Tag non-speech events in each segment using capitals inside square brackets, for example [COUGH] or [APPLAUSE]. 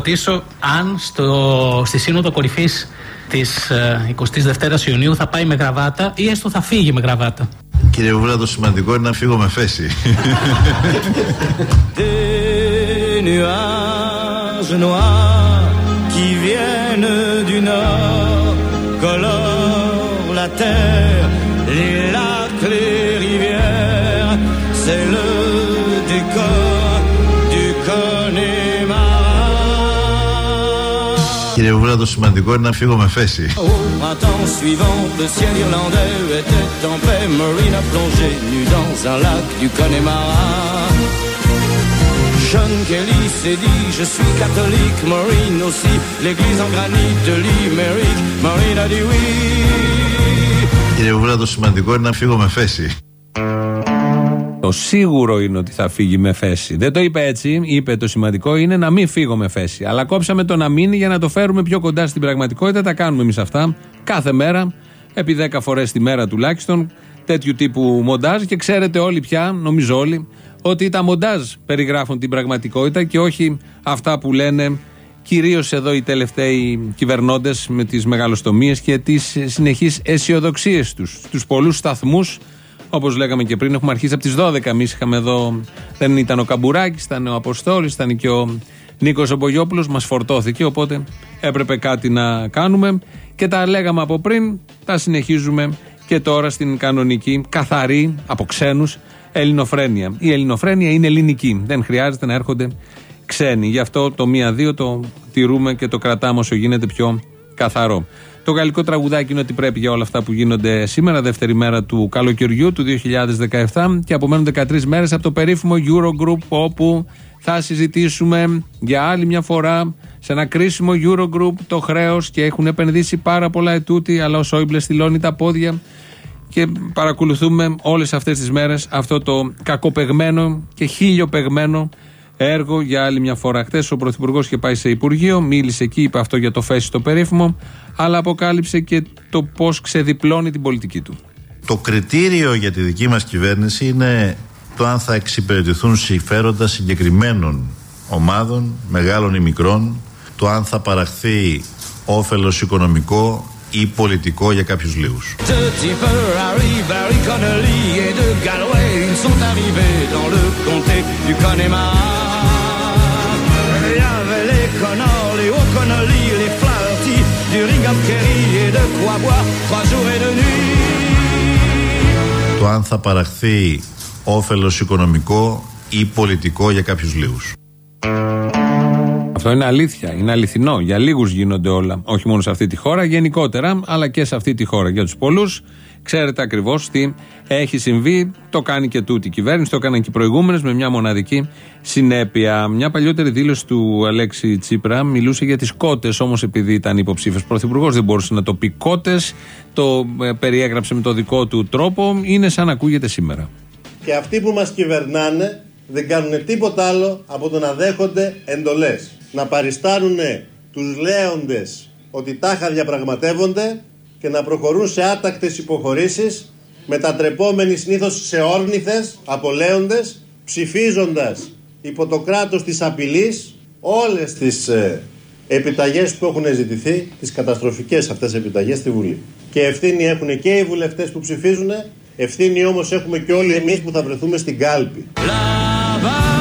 ρωτήσω αν στο, στη Σύνοδο Κορυφής της 22η Ιουνίου θα πάει με γραβάτα ή έστω θα φύγει με γραβάτα. Κύριε Βούλα, το σημαντικό είναι να φύγω με féση. [LAUGHS] Des nuages noirs qui viennent du nord colorent la terre, les lacs, les rivières. C'est le Βούλα, το σημαντικό είναι να φύγω με féση. Au printemps suivant, le ciel irlandais était en paix. Marine a plongé nu dans un lac du Connemara. John Kelly s'est dit Je suis catholique, Maureen aussi. L'église en granit de Limerick, Maureen a dit oui. Κύριε Βούλα, το σημαντικό είναι να φύγω με féση. Το σίγουρο είναι ότι θα φύγει με féση. Δεν το είπε έτσι. Είπε το σημαντικό είναι να μην φύγω με féση. Αλλά κόψαμε το να μείνει για να το φέρουμε πιο κοντά στην πραγματικότητα. Τα κάνουμε εμείς αυτά κάθε μέρα, επί 10 φορές τη μέρα τουλάχιστον. Τέτοιου τύπου μοντάζ και ξέρετε όλοι πια, νομίζω όλοι, ότι τα μοντάζ περιγράφουν την πραγματικότητα και όχι αυτά που λένε κυρίως εδώ οι τελευταίοι κυβερνώντες με τις μεγαλοστομίες και τις συνεχείς αισιοδοξίες τους. Τους πολλούς σταθμούς Όπως λέγαμε και πριν, έχουμε αρχίσει από τις 12. Εμείς είχαμε εδώ. Δεν ήταν ο Καμπουράκης, ήταν ο Αποστόλης, ήταν και ο Νίκος Ομπογιόπουλος. Μας φορτώθηκε, οπότε έπρεπε κάτι να κάνουμε. Και τα λέγαμε από πριν, τα συνεχίζουμε και τώρα στην κανονική, καθαρή, από ξένους, ελληνοφρένεια. Η ελληνοφρένεια είναι ελληνική. Δεν χρειάζεται να έρχονται ξένοι. Γι' αυτό το μία-δύο το τηρούμε και το κρατάμε όσο γίνεται πιο καθαρό. Το γαλλικό τραγουδάκι είναι ότι πρέπει για όλα αυτά που γίνονται σήμερα, δεύτερη μέρα του καλοκαιριού του 2017 και απομένουν 13 μέρες από το περίφημο Eurogroup όπου θα συζητήσουμε για άλλη μια φορά σε ένα κρίσιμο Eurogroup το χρέος και έχουν επενδύσει πάρα πολλά ετούτη αλλά ο Σόιμπλε στυλώνει τα πόδια και παρακολουθούμε όλες αυτές τις μέρες αυτό το κακοπεγμένο και χίλιοπεγμένο έργο για άλλη μια φορά. Χθες ο Πρωθυπουργός είχε πάει σε Υπουργείο, μίλησε εκεί, είπε αυτό για το φέση το περίφημο, αλλά αποκάλυψε και το πώς ξεδιπλώνει την πολιτική του. Το κριτήριο για τη δική μας κυβέρνηση είναι το αν θα εξυπηρετηθούν συμφέροντα συγκεκριμένων ομάδων, μεγάλων ή μικρών, το αν θα παραχθεί όφελος οικονομικό ή πολιτικό για κάποιους λίγους. De Connors, les O'Connolly, les Flaherty, du Ringham Kerry et de quoi boire trois jours et deux nuits. Το αν θα παραχθεί όφελος οικονομικό ή πολιτικό για κάποιους λίγους. Αυτό είναι αλήθεια, είναι αληθινό. Για λίγους γίνονται όλα. Όχι μόνο σε αυτή τη χώρα, γενικότερα, αλλά και σε αυτή τη χώρα. Για τους πολλούς, ξέρετε ακριβώς τι έχει συμβεί. Το κάνει και τούτη η κυβέρνηση, το έκαναν και οι προηγούμενες με μια μοναδική συνέπεια. Μια παλιότερη δήλωση του Αλέξη Τσίπρα μιλούσε για τις κότες, όμως επειδή ήταν υποψήφιος πρωθυπουργός, δεν μπορούσε να το πει κότες. Το ε, περιέγραψε με το δικό του τρόπο. Είναι σαν να ακούγεται σήμερα. Και αυτοί που μας κυβερνάνε δεν κάνουν τίποτα άλλο από το να δέχονται εντολές. Να παριστάνουν τους λέοντες ότι τάχα διαπραγματεύονται και να προχωρούν σε άτακτες υποχωρήσεις μετατρεπόμενοι συνήθως σε όρνηθες από λέοντες ψηφίζοντας υπό το κράτος της απειλής όλες τις ε, επιταγές που έχουν ζητηθεί, τις καταστροφικές αυτές επιταγές στη Βουλή. Και ευθύνη έχουν και οι βουλευτές που ψηφίζουν, ευθύνη όμως έχουμε και όλοι εμείς που θα βρεθούμε στην κάλπη. Là-bas,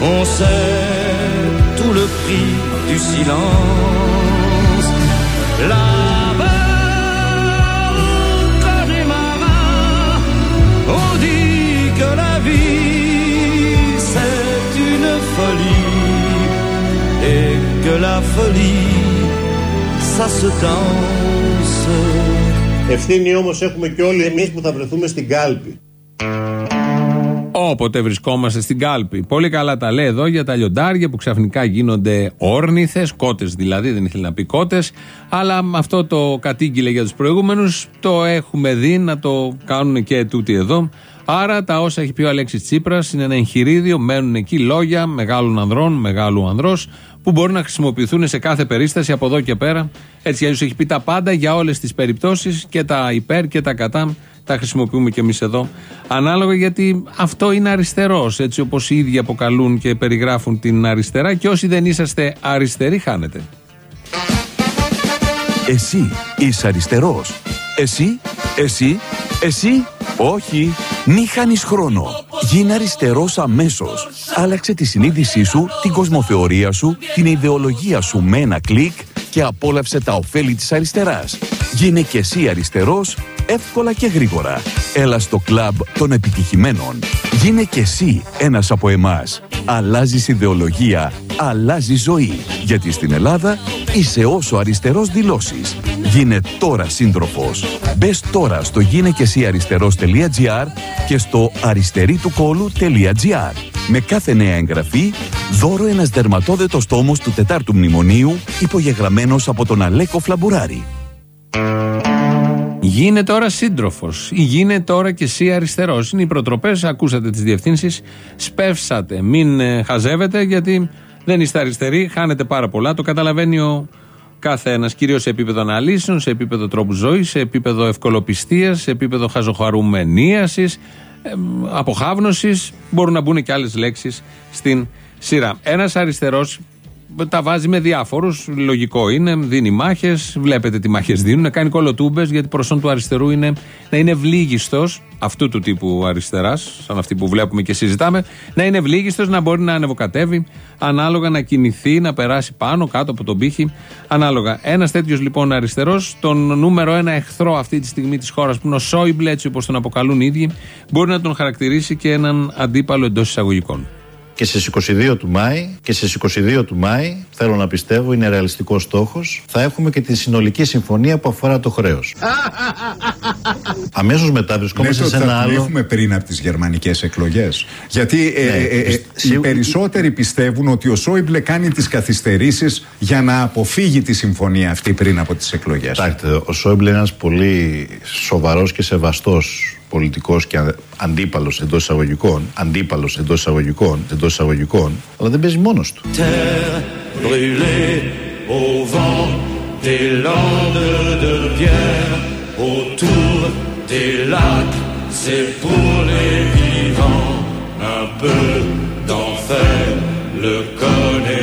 au prix du silence. Là-bas, au Connemara, on dit que la vie c'est une folie et que la folie ça se danse. Ευθύνη όμως έχουμε και όλοι εμείς που θα βρεθούμε στην κάλπη. Όποτε βρισκόμαστε στην κάλπη. Πολύ καλά τα λέει εδώ για τα λιοντάρια που ξαφνικά γίνονται όρνηθες, κότες δηλαδή, δεν ήθελε να πει κότες. Αλλά αυτό το κατήγγειλε για τους προηγούμενους, το έχουμε δει να το κάνουν και τούτοι εδώ. Άρα τα όσα έχει πει ο Αλέξης Τσίπρας είναι ένα εγχειρίδιο, μένουν εκεί λόγια μεγάλων ανδρών, μεγάλου ανδρός, που μπορούν να χρησιμοποιηθούν σε κάθε περίσταση από εδώ και πέρα. Έτσι αλλιώς έχει πει τα πάντα για όλες τις περιπτώσεις και τα υπέρ και τα κατά. Τα χρησιμοποιούμε και εμείς εδώ. Ανάλογα γιατί αυτό είναι αριστερός, έτσι όπως οι ίδιοι αποκαλούν και περιγράφουν την αριστερά. Και όσοι δεν είσαστε αριστεροί, χάνετε. Εσύ είσαι αριστερός. Εσύ, εσύ, εσύ, όχι. Μη χάνεις χρόνο. Γίνε αριστερός αμέσως. Άλλαξε τη συνείδησή σου, την κοσμοθεωρία σου, την ιδεολογία σου με ένα κλικ και απόλαυσε τα ωφέλη της αριστεράς. Γίνε και εσύ αριστερός, εύκολα και γρήγορα. Έλα στο κλαμπ των επιτυχημένων. Γίνε και εσύ ένας από εμάς. Αλλάζεις ιδεολογία, αλλάζει ζωή. Γιατί στην Ελλάδα είσαι όσο αριστερός δηλώσεις. Γίνε τώρα σύντροφος. Μπες τώρα στο γίνεκεσυαριστερός.gr και στο αριστερήτουκόλου.gr Με κάθε νέα εγγραφή, δώρο ένας δερματόδετος τόμος του τετάρτου μνημονίου υπογεγραμμένος από τον Αλέκο Φλαμπουράρη. Γίνε τώρα σύντροφος ή γίνε τώρα και εσύ αριστερός. Είναι οι προτροπές, ακούσατε τις διευθύνσεις, σπεύσατε. Μην ε, χαζεύετε γιατί δεν είστε αριστεροί, χάνετε πάρα πολλά. Το καταλαβαίνει ο κάθε ένας, κυρίως σε επίπεδο αναλύσεων, σε επίπεδο τρόπου ζωής, σε επίπεδο ευκολοπιστίας, σε επίπεδο χαζοχαρούμενίασης, ε, αποχάβνωση. Μπορούν να μπουν και άλλες λέξεις στην σειρά. Ένας αριστερός τα βάζει με διάφορους. Λογικό είναι, δίνει μάχες. Βλέπετε τι μάχες δίνουν. Να κάνει κολοτούμπες γιατί προσόν του αριστερού είναι να είναι ευλίγιστος αυτού του τύπου αριστεράς, σαν αυτή που βλέπουμε και συζητάμε. Να είναι ευλίγιστος, να μπορεί να ανεβοκατεύει, ανάλογα να κινηθεί, να περάσει πάνω, κάτω από τον πύχη. Ανάλογα. Ένας τέτοιος λοιπόν αριστερός, τον νούμερο ένα εχθρό αυτή τη στιγμή της χώρας που είναι ο Σόιμπλε, έτσι όπως τον αποκαλούν οι ίδιοι, μπορεί να τον χαρακτηρίσει και έναν αντίπαλο εντός εισαγωγικών και στις 22 του Μάη και στις 22 του Μάη θέλω να πιστεύω είναι ρεαλιστικός στόχος θα έχουμε και τη συνολική συμφωνία που αφορά το χρέος. [LAUGHS] Αμέσως μετά βρισκόμαστε σε ένα άλλο έχουμε πριν από τις γερμανικές εκλογές. Γιατί ε, ναι, ε, ε, οι περισσότεροι πιστεύουν ότι ο Σόιμπλε κάνει τις καθυστερήσεις για να αποφύγει τη συμφωνία αυτή πριν από τις εκλογές. Κοιτάξτε, ο Σόιμπλε είναι ένας πολύ σοβαρός και σεβαστός πολιτικός και αντίπαλος εντός εισαγωγικών, αντίπαλος εντός εισαγωγικών, εντός εισαγωγικών, αλλά δεν παίζει μόνος του. c'est pour les vivants, un peu d'enfer, le connéma.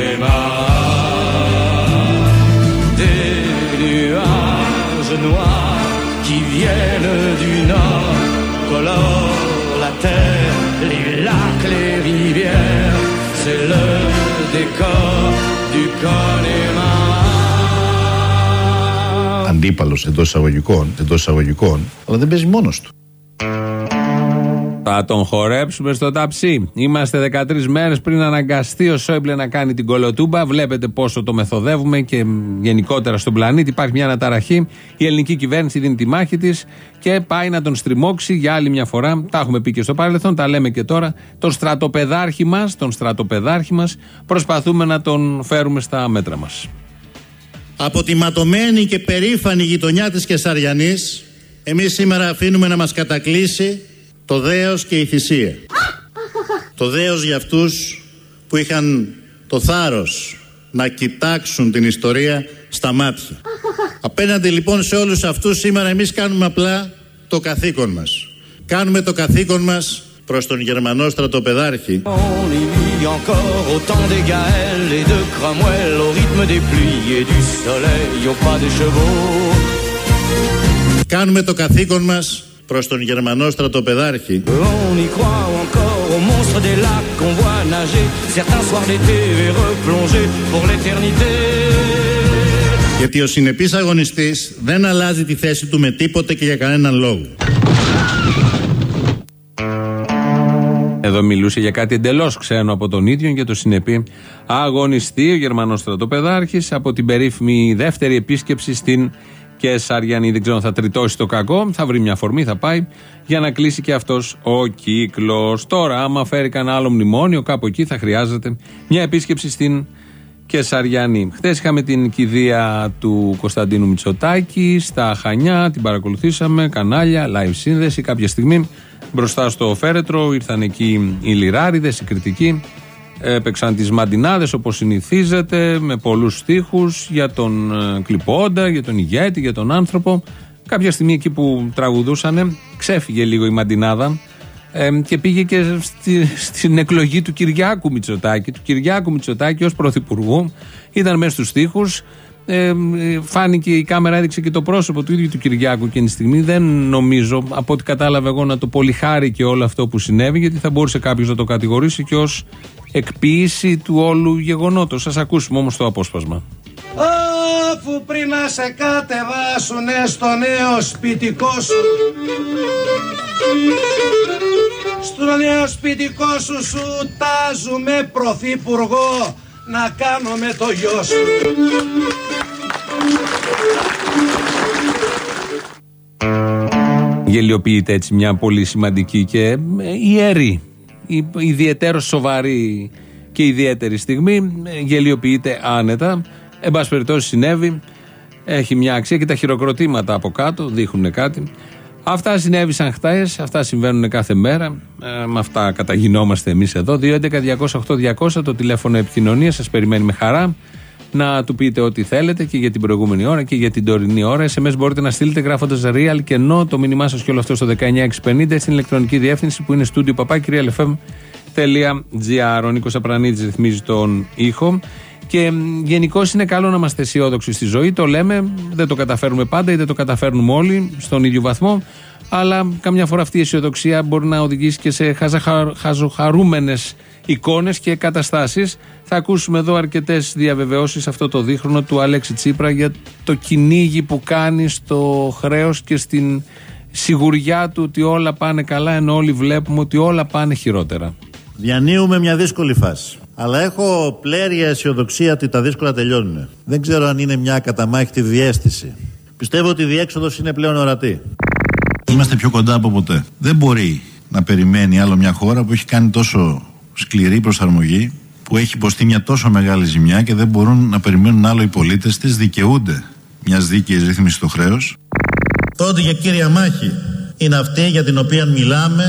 Αντίπαλος εντός εισαγωγικών, εντός εισαγωγικών, αλλά δεν παίζει μόνος του. Θα τον χορέψουμε στο ταψί. Είμαστε 13 μέρες πριν αναγκαστεί ο Σόιμπλε να κάνει την κολοτούμπα. Βλέπετε πόσο το μεθοδεύουμε και γενικότερα στον πλανήτη. Υπάρχει μια αναταραχή. Η ελληνική κυβέρνηση δίνει τη μάχη της και πάει να τον στριμώξει για άλλη μια φορά. Τα έχουμε πει και στο παρελθόν, τα λέμε και τώρα. Τον στρατοπεδάρχη μας, τον στρατοπεδάρχη μας, προσπαθούμε να τον φέρουμε στα μέτρα μας. Από τη ματωμένη και περήφανη γειτονιά της Κεσαριανής, εμείς σήμερα αφήνουμε να μας κατακλείσει το δέος και η θυσία. το δέος για αυτούς που είχαν το θάρρος να κοιτάξουν την ιστορία στα μάτια. Απέναντι λοιπόν σε όλους αυτούς σήμερα εμείς κάνουμε απλά το καθήκον μας. Κάνουμε το καθήκον μας προς τον Γερμανό στρατοπεδάρχη. Κάνουμε το καθήκον μας προς τον Γερμανό στρατοπεδάρχη. Γιατί ο συνεπής αγωνιστής δεν αλλάζει τη θέση του με τίποτε και για κανέναν λόγο. Εδώ μιλούσε για κάτι εντελώς ξένο από τον ίδιο και το συνεπή αγωνιστή ο Γερμανός στρατοπεδάρχης από την περίφημη δεύτερη επίσκεψη στην και Σαριανή. Δεν ξέρω αν θα τριτώσει το κακό. Θα βρει μια φορμή, θα πάει για να κλείσει και αυτός ο κύκλος. Τώρα, άμα φέρει κανένα άλλο μνημόνιο, κάπου εκεί θα χρειάζεται μια επίσκεψη στην Κεσαριανή. Χθες είχαμε την κηδεία του Κωνσταντίνου Μητσοτάκη στα Χανιά, την παρακολουθήσαμε, κανάλια, live σύνδεση. Κάποια στιγμή μπροστά στο φέρετρο ήρθαν εκεί οι λιράριδες, οι κριτικοί. Έπαιξαν τις μαντινάδες όπως συνηθίζεται, με πολλούς στίχους για τον ε, κλειπώντα, για τον ηγέτη, για τον άνθρωπο. Κάποια στιγμή εκεί που τραγουδούσαν, ξέφυγε λίγο η μαντινάδα και πήγε και στη, στην εκλογή του Κυριάκου Μητσοτάκη. Του Κυριάκου Μητσοτάκη ως πρωθυπουργού. Ήταν μέσα στους τοίχου. Ε, φάνηκε η κάμερα, έδειξε και το πρόσωπο του ίδιου του Κυριάκου εκείνη τη στιγμή. Δεν νομίζω, από ό,τι κατάλαβα εγώ, να το πολυχάρηκε όλο αυτό που συνέβη, γιατί θα μπορούσε κάποιος να το κατηγορήσει και ως εκποίηση του όλου γεγονότος. Σας ακούσουμε όμως το απόσπασμα. Αφού πριν να σε κατεβάσουνε στο νέο σπιτικό σου Στο νέο σπιτικό σου σου τάζουμε πρωθυπουργό Να κάνουμε το γιο σου Γελιοποιείται έτσι μια πολύ σημαντική και ε, ιερή ιδιαίτερος σοβαρή και ιδιαίτερη στιγμή ε, γελιοποιείται άνετα Εν πάση περιπτώσει συνέβη. Έχει μια αξία και τα χειροκροτήματα από κάτω δείχνουν κάτι. Αυτά συνέβησαν χτες, αυτά συμβαίνουν κάθε μέρα. Ε, με αυτά καταγινόμαστε εμείς εδώ. 211-208-200 το τηλέφωνο επικοινωνίας. Σας περιμένει με χαρά να του πείτε ό,τι θέλετε και για την προηγούμενη ώρα και για την τωρινή ώρα. SMS μπορείτε να στείλετε γράφοντας real και no το μήνυμά σας και όλο αυτό στο 19650 στην ηλεκτρονική διεύθυνση που είναι στούντιο παπάκυριαλεφm.gr. Ο Νίκος Απρανίτη ρυθμίζει τον ήχο. Και γενικώς είναι καλό να είμαστε αισιόδοξοι στη ζωή. Το λέμε, δεν το καταφέρνουμε πάντα ή δεν το καταφέρνουμε όλοι στον ίδιο βαθμό. Αλλά καμιά φορά αυτή η αισιοδοξία μπορεί να οδηγήσει και σε χαζοχαρούμενες εικόνες και καταστάσεις. Θα ακούσουμε εδώ αρκετές διαβεβαιώσεις αυτό το δίχρονο του Αλέξη Τσίπρα για το κυνήγι που κάνει στο χρέος και στην σιγουριά του ότι όλα πάνε καλά, ενώ όλοι βλέπουμε ότι όλα πάνε χειρότερα. Διανύουμε μια δύσκολη φάση. Αλλά έχω πλέρια αισιοδοξία ότι τα δύσκολα τελειώνουν. Δεν ξέρω αν είναι μια καταμάχητη διέστηση. Πιστεύω ότι η διέξοδος είναι πλέον ορατή. Είμαστε πιο κοντά από ποτέ. Δεν μπορεί να περιμένει άλλο μια χώρα που έχει κάνει τόσο σκληρή προσαρμογή, που έχει υποστεί μια τόσο μεγάλη ζημιά και δεν μπορούν να περιμένουν άλλο οι πολίτες τη, δικαιούνται μιας δίκαιης ρύθμισης στο χρέος. Τότε για κύρια μάχη είναι αυτή για την οποία μιλάμε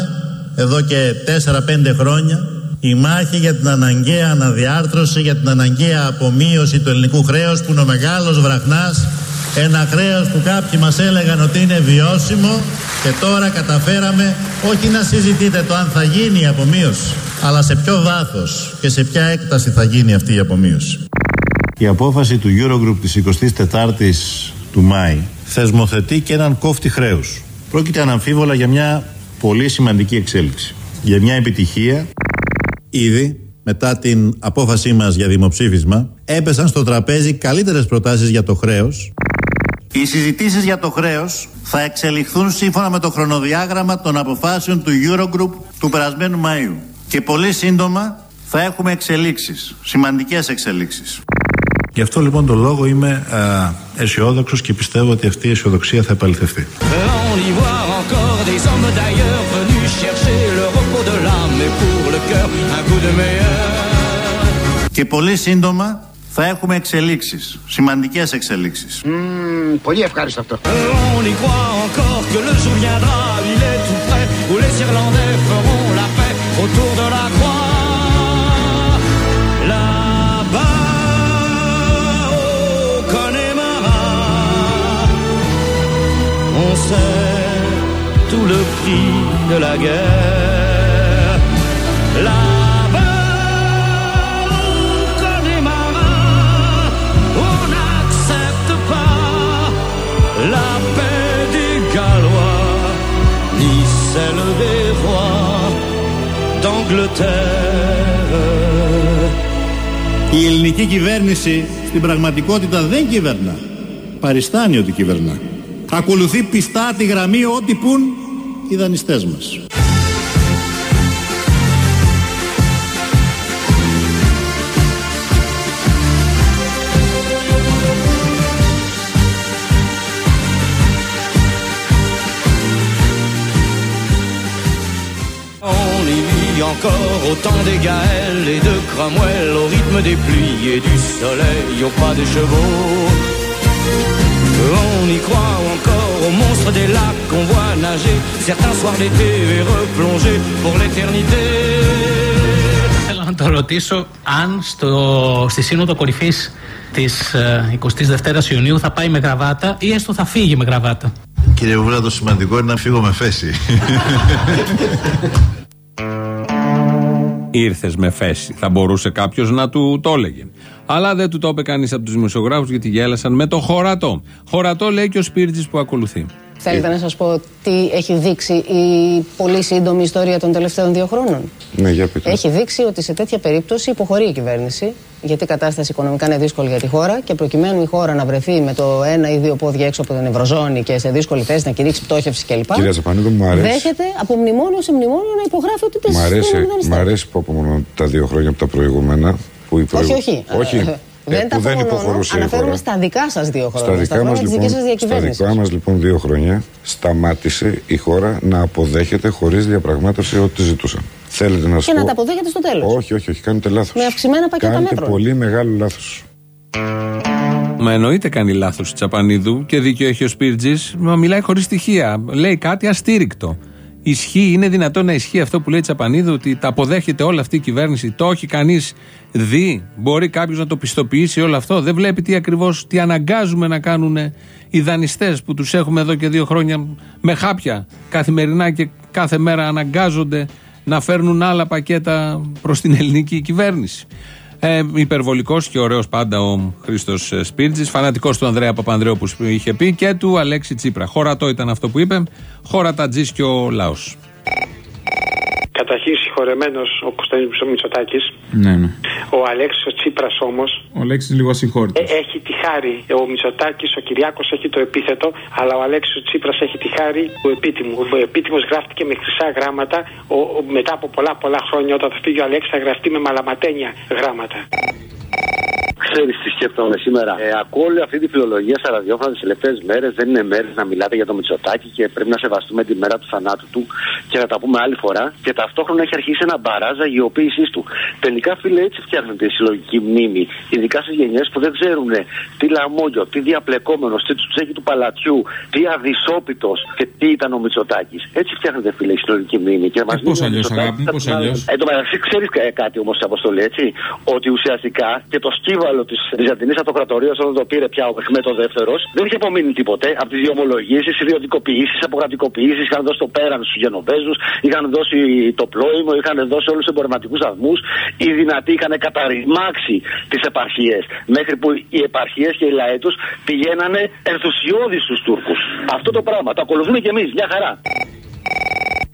εδώ και 4-5 χρόνια η μάχη για την αναγκαία αναδιάρθρωση, για την αναγκαία απομείωση του ελληνικού χρέους που είναι ο μεγάλος βραχνάς ένα χρέος που κάποιοι μας έλεγαν ότι είναι βιώσιμο και τώρα καταφέραμε όχι να συζητείτε το αν θα γίνει η απομείωση αλλά σε ποιο βάθος και σε ποια έκταση θα γίνει αυτή η απομείωση. Η απόφαση του Eurogroup της 24ης του Μάη θεσμοθετεί και έναν κόφτη χρέους. Πρόκειται αναμφίβολα για μια πολύ σημαντική εξέλιξη. Για μια επιτυχία Ήδη, μετά την απόφασή μας για δημοψήφισμα, έπεσαν στο τραπέζι καλύτερες προτάσεις για το χρέος. Οι συζητήσεις για το χρέος θα εξελιχθούν σύμφωνα με το χρονοδιάγραμμα των αποφάσεων του Eurogroup του περασμένου Μαΐου. Και πολύ σύντομα θα έχουμε εξελίξεις, σημαντικές εξελίξεις. Γι' αυτό λοιπόν το λόγο είμαι αισιόδοξος και πιστεύω ότι αυτή η αισιοδοξία θα επαληθευτεί. Και πολύ σύντομα θα έχουμε εξελίξεις, σημαντικές εξελίξεις. Mm, πολύ ευχάριστο αυτό. On sait tout le prix de la guerre. Η ελληνική κυβέρνηση στην πραγματικότητα δεν κυβερνά. Παριστάνει ότι κυβερνά. Ακολουθεί πιστά τη γραμμή ό,τι πουν οι δανειστές μας. encore au temps des Gaëls et de Cromwell, au rythme des pluies et du soleil, au pas des chevaux. On y croit encore aux monstres des lacs qu'on voit nager certains soirs d'été et replonger pour l'éternité. Θέλω να το ρωτήσω αν στο, στη Σύνοδο Κορυφή τη 22η Ιουνίου θα πάει με γραβάτα ή έστω θα φύγει με γραβάτα. Κύριε Βούλα, το σημαντικό είναι να φύγω με φέση. [LAUGHS] Ήρθες με φέση. Θα μπορούσε κάποιος να του το έλεγε. Αλλά δεν του το είπε κανείς από τους δημοσιογράφους γιατί γέλασαν με το χωρατό. Χωρατό λέει και ο Σπίρτζη που ακολουθεί. Θέλετε να σας πω τι έχει δείξει η πολύ σύντομη ιστορία των τελευταίων δύο χρόνων; Ναι, για πείτε. Έχει δείξει ότι σε τέτοια περίπτωση υποχωρεί η κυβέρνηση, γιατί η κατάσταση οικονομικά είναι δύσκολη για τη χώρα και προκειμένου η χώρα να βρεθεί με το ένα ή δύο πόδια έξω από την Ευρωζώνη και σε δύσκολη θέση να κηρύξει πτώχευση κλπ. Κυρία Ζαπανίδου, μου αρέσει. Δέχεται από μνημόνιο σε μνημόνιο να υπογράφει ότι τις Μ' αρέσει, δεν μ' αρέσει που απομονώ τα δύο χρόνια από τα προηγούμενα. Που η Όχι, προηγου- όχι. όχι. Ε, δεν ε, τα που δεν απομονώνω. υποχωρούσε η Αναφέρομαι χώρα. στα δικά σας δύο χρόνια. Στα δικά, χρόνια μας, της λοιπόν, δικής σας στα διακυβέρνησης. δικά μας λοιπόν δύο χρόνια σταμάτησε η χώρα να αποδέχεται χωρίς διαπραγμάτευση ό,τι ζητούσαν. Θέλετε να σας Και πω... να τα αποδέχεται στο τέλος. Όχι, όχι, όχι, κάνετε λάθος. Με αυξημένα πακέτα Κάνετε μέτρων. πολύ μεγάλο λάθος. Μα εννοείται κάνει λάθος η Τσαπανίδου και δίκιο έχει ο Σπίρτζης, μα μιλάει χωρίς στοιχεία. Λέει κάτι αστήρικτο. Ισχύει, είναι δυνατόν να ισχύει αυτό που λέει η Τσαπανίδου, ότι τα αποδέχεται όλη αυτή η κυβέρνηση. Το έχει κανείς δει; Μπορεί κάποιος να το πιστοποιήσει όλο αυτό; Δεν βλέπει τι ακριβώς, τι αναγκάζουμε να κάνουν οι δανειστές που τους έχουμε εδώ και δύο χρόνια με χάπια καθημερινά και κάθε μέρα αναγκάζονται να φέρνουν άλλα πακέτα προς την ελληνική κυβέρνηση. Ε, Υπερβολικός και ωραίος πάντα ο Χρήστος Σπίρτζης. Φανατικός του Ανδρέα Παπανδρέου που είχε πει και του Αλέξη Τσίπρα. Χωρατό ήταν αυτό που είπε. Χωρατατζής και ο λαός. Καταρχήν συγχωρεμένος ο Κωνσταντίνος Μητσοτάκης. Ναι, ναι. Ο Αλέξη ο Τσίπρας όμως Ο Λέξη είναι λίγο ασυγχώρητος. ε, έχει τη χάρη. Ο Μητσοτάκης, ο Κυριάκος έχει το επίθετο, αλλά ο Αλέξη ο Τσίπρας έχει τη χάρη του επίτιμου. Ο επίτιμος γράφτηκε με χρυσά γράμματα. Ο, ο- μετά από πολλά πολλά χρόνια, όταν θα φύγει ο Αλέξης, θα γραφτεί με μαλαματένια γράμματα. Ξέρεις τι σκέφτομαι σήμερα. Ε, ακούω όλη αυτή τη φιλολογία στα ραδιόφωνα τις τελευταίες μέρες. Δεν είναι μέρες να μιλάτε για το Μητσοτάκι και πρέπει να σεβαστούμε τη μέρα του θανάτου του και να τα πούμε άλλη φορά. Και ταυτόχρονα έχει αρχίσει ένα μπαράζ αγιοποίησή του. Τελικά, φίλε, έτσι φτιάχνεται η συλλογική μνήμη. Ειδικά στις γενιές που δεν ξέρουν τι λαμόγιο, τι διαπλεκόμενος, τι του τσέχη του παλατιού, τι αδυσόπιτος και τι ήταν ο Μητσοτάκης. Έτσι φτιάχνεται, φίλε, η συλλογική μνήμη. Και μας Ε, πώς δίνει ο αλλιώς, Μητσοτάκης αγάπη μου, σαν πώς τον άλλο. αλλιώς; Ε, το μεταξύ ξέρει κάτι όμως, Αποστολή, έτσι. Ότι ουσιαστικά και το σκύβαλο της Βυζαντινή Αυτοκρατορίας, όταν το πήρε πια ο Μεχμέτο δεύτερος, δεν είχε απομείνει τίποτε από τις διομολογήσει, ιδιωτικοποιήσεις, αποκρατικοποιήσεις. Είχαν δώσει το πέραν στους Γενοβέζους, είχαν δώσει το πλόημο, είχαν δώσει όλους τους εμπορευματικούς σταθμούς. Οι δυνατοί είχαν καταρριμάξει τις επαρχίες. Μέχρι που οι επαρχίες και οι λαοί τους πηγαίνανε ενθουσιώδεις στους Τούρκους. Αυτό το πράγμα. Το ακολουθούμε κι εμείς. Μια χαρά.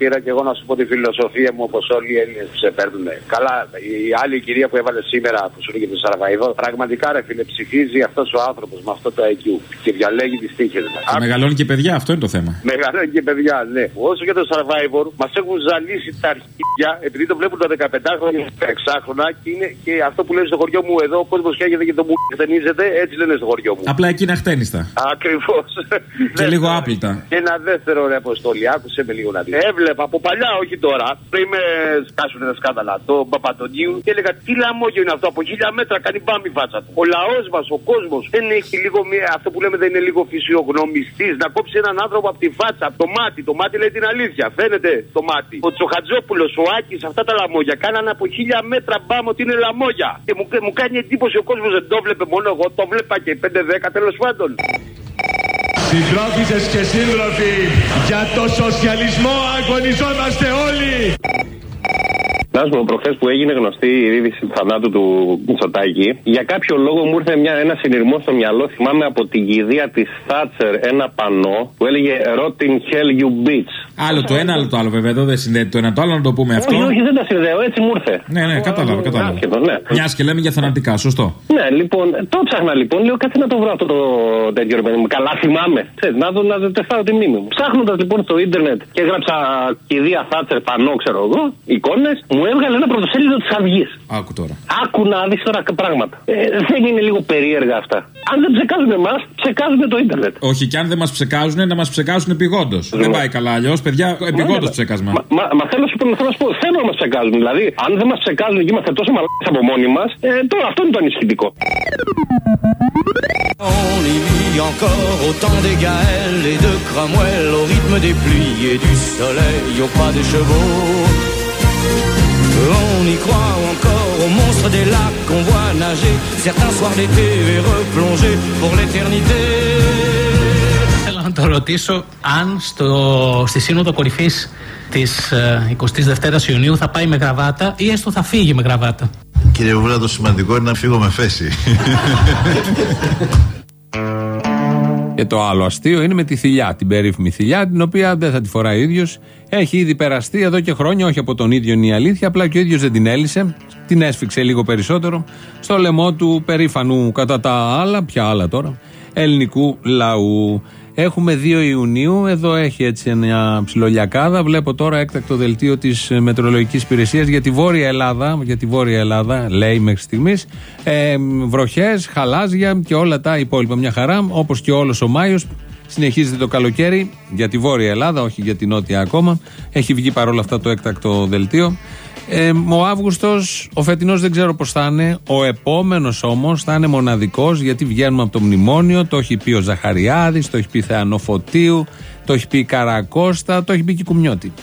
Πήρα και εγώ να σου πω τη φιλοσοφία μου όπως όλοι οι Έλληνες του επέρνουν. Καλά, η άλλη κυρία που έβαλε σήμερα που σου λέγεται Σαραβαϊδό, πραγματικά ρε φίλε, ψηφίζει αυτός ο άνθρωπος με αυτό το IQ και διαλέγει τις τύχες. Και μεγαλώνει και παιδιά, αυτό είναι το θέμα. Μεγαλώνει και παιδιά, ναι. Όσο για το Survivor, μας έχουν ζαλίσει τα αρχίδια επειδή το βλέπουν τα 15 χρόνια, τα 6 χρόνια και, είναι, και αυτό που λένε στο χωριό μου εδώ, ο κόσμος χαίρεται και το μου χτενίζεται, έτσι λένε στο χωριό μου. Απλά εκεί είναι χτένιστα. Ακριβώς. Και λίγο άπλυτα. Και ένα δεύτερο ρε αποστολή, άκουσε με λίγο να δεις. Έβλεπα από παλιά, όχι τώρα, πριν με σκάσουν τα σκάνδαλα, το Παπαντονίου και έλεγα τι λαμόγιο είναι αυτό, από χίλια μέτρα κάνει μπάμι φάτσα του. Ο λαός μας, ο κόσμος δεν έχει λίγο μία, αυτό που λέμε δεν είναι λίγο φυσιογνωμιστής, να κόψει έναν άνθρωπο από τη φάτσα, από το μάτι. Το μάτι λέει την αλήθεια, φαίνεται το μάτι. Ο Τσοχατζόπουλος, ο Άκης, αυτά τα λαμόγια κάνανε από χίλια μέτρα μπάμ ότι είναι λαμόγια. Και μου, μου κάνει εντύπωση ο κόσμος δεν το βλέπει μόνο εγώ, το βλέπα και 5-10 τέλος πάντων. Συντρόφισσες και σύντροφοι, για το σοσιαλισμό αγωνιζόμαστε όλοι! Να σου πω, προχθές που έγινε γνωστή η είδηση του θανάτου του Μητσοτάκη, για κάποιο λόγο μου ήρθε μια, ένα συνειρμό στο μυαλό. Θυμάμαι από την κηδεία της Θάτσερ ένα πανό που έλεγε Rotting Hell You Bitch. Άλλο το ένα, άλλο το άλλο βέβαια. Εδώ δεν συνδέεται το ένα το άλλο, να το πούμε αυτό. Όχι, όχι, δεν τα συνδέω, έτσι μου ήρθε. Ναι, ναι, κατάλαβα, κατάλαβα. Άσχετο, ναι. Μιας και λέμε για θανατικά, σωστό. Ναι, λοιπόν, το ψάχνα λοιπόν. Λέω κάτι να το βρω αυτό το τέτοιο ρε παιδί μου. Καλά θυμάμαι. Ξέρεις, να δω να τεστάρω τη μνήμη μου. Ψάχνοντας λοιπόν στο ίντερνετ και έγραψα κηδεία Θάτσερ πανό, ξέρω εγώ, εικόνες, μου έβγαλε ένα πρωτοσέλιδο της Αυγής. Άκου τώρα. Άκου να δεις τώρα πράγματα. Ε, δεν είναι λίγο περίεργα αυτά. Αν δεν ψεκάζουν εμάς, ψεκάζουν το ίντερνετ. Όχι, και αν δεν μας ψεκάζουν, να μας ψεκάζουν επιγόντω. Δεν πάει καλά αλλιώς. παιδιά, επιγόντω ψεκάσμα. Μα, μα, μα θέλω, να σου πω, θέλω να σου πω, θέλω να μας ψεκάζουν. Δηλαδή, αν δεν μας ψεκάζουν και είμαστε τόσο μαλάκες από μόνοι μας, ε, τώρα αυτό είναι το ανησυχητικό. On y vit encore autant des Gaëls et de Cromwell au rythme des pluies et du soleil au pas des chevaux. On y croit encore aux monstres des lacs qu'on voit nager certains soirs d'été et replonger pour l'éternité. Θέλω να το ρωτήσω αν στο, στη Σύνοδο Κορυφής της ε, 22η Ιουνίου θα πάει με γραβάτα ή έστω θα φύγει με γραβάτα. Κύριε Βούλα, το σημαντικό είναι να φύγω με θέση. [LAUGHS] Και το άλλο αστείο είναι με τη θηλιά, την περίφημη θηλιά, την οποία δεν θα τη φοράει ο ίδιος. Έχει ήδη περαστεί εδώ και χρόνια, όχι από τον ίδιο είναι η αλήθεια, απλά και ο ίδιος δεν την έλυσε. Την έσφιξε λίγο περισσότερο στο λαιμό του περήφανου κατά τα άλλα, ποια άλλα τώρα, ελληνικού λαού. Έχουμε 2 Ιουνίου, εδώ έχει έτσι μια ψιλολιακάδα. Βλέπω τώρα έκτακτο δελτίο της Μετρολογικής Υπηρεσίας για τη Βόρεια Ελλάδα. Για τη Βόρεια Ελλάδα, λέει μέχρι στιγμής. Ε, Βροχές, χαλάζια και όλα τα υπόλοιπα. Μια χαρά, όπως και όλος ο Μάιος. Συνεχίζεται το καλοκαίρι για τη Βόρεια Ελλάδα, όχι για τη Νότια ακόμα. Έχει βγει παρόλα αυτά το έκτακτο δελτίο. Ε, ο Αύγουστος, ο φετινός δεν ξέρω πώς θα είναι. Ο επόμενος όμως θα είναι μοναδικός γιατί βγαίνουμε από το μνημόνιο. Το έχει πει ο Ζαχαριάδης, το έχει πει Θεανό Φωτίου, το έχει πει η Καρακώστα, το έχει πει και η Κουμιώτη.